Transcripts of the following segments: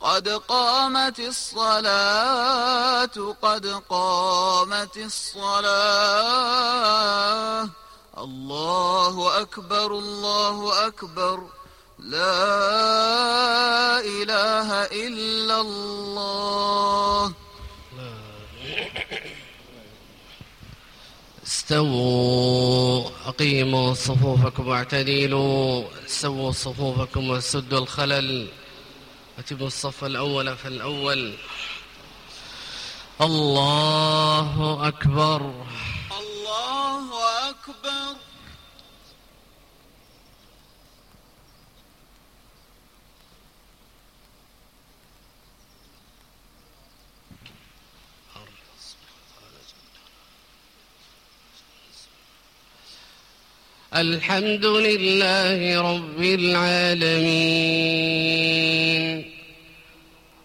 قد قامت الصلاة قد قامت الصلاة. الله أكبر الله أكبر. لا إله إلا الله. استووا أقيموا صفوفكم واعتدلوا سووا صفوفكم وسدوا الخلل. أتموا الصف الأول فالأول الله أكبر. الله أكبر. الحمد لله رب العالمين.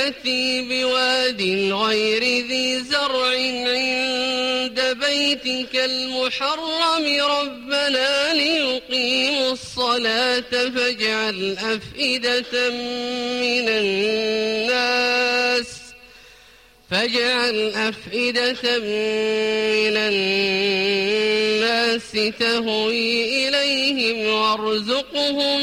ذريتي بواد غير ذي زرع عند بيتك المحرم. ربنا ليقيموا الصلاة فاجعل أفئدة من الناس فاجعل أفئدة من الناس تهوي إليهم وارزقهم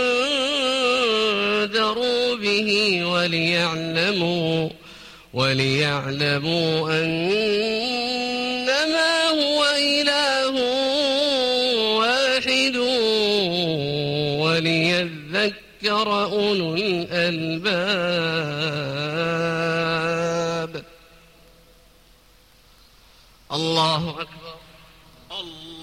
به وليعلموا وليعلموا أنما هو إله واحد. وليذكر أولو الألباب. الله أكبر. الله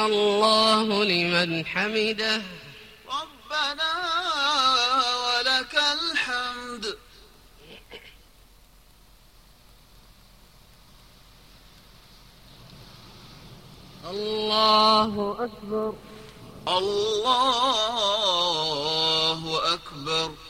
سمع الله لمن حمده. ربنا ولك الحمد. الله أكبر. الله أكبر.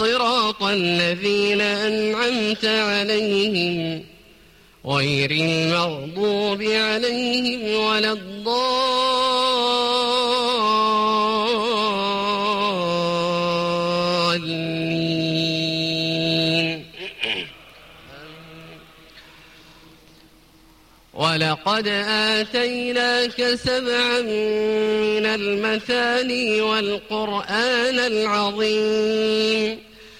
صراط الذين أنعمت عليهم غير المغضوب عليهم ولا الضالين. ولقد آتيناك سبعا من المثاني والقرآن العظيم.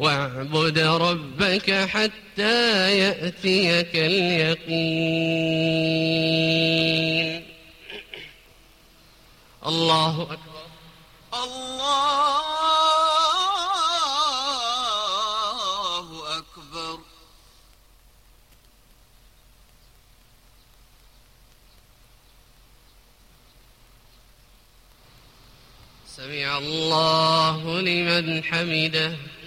واعبد ربك حتى يأتيك اليقين. الله أكبر. الله أكبر. سمع الله لمن حمده.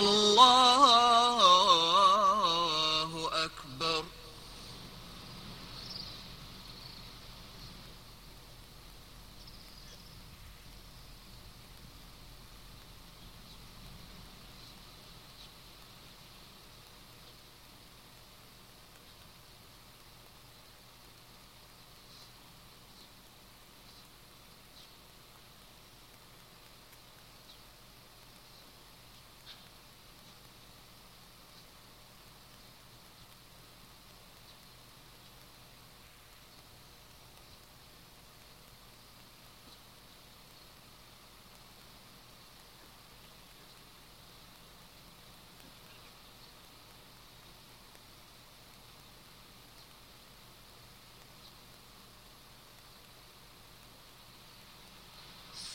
الله